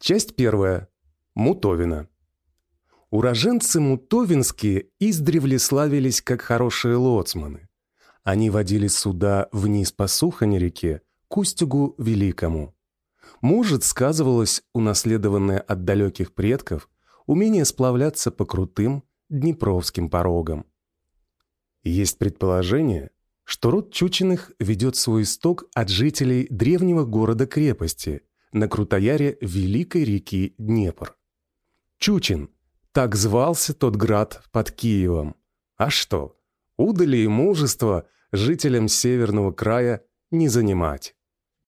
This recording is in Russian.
Часть первая. Мутовина. Уроженцы мутовинские издревле славились как хорошие лоцманы. Они водили суда вниз по Сухоне-реке к Устюгу Великому. Может, сказывалось унаследованное от далеких предков умение сплавляться по крутым днепровским порогам. Есть предположение, что род Чучиных ведет свой исток от жителей древнего города-крепости на Крутояре Великой реки Днепр. Чучин – так звался тот град под Киевом. А что, удали и мужество жителям северного края не занимать.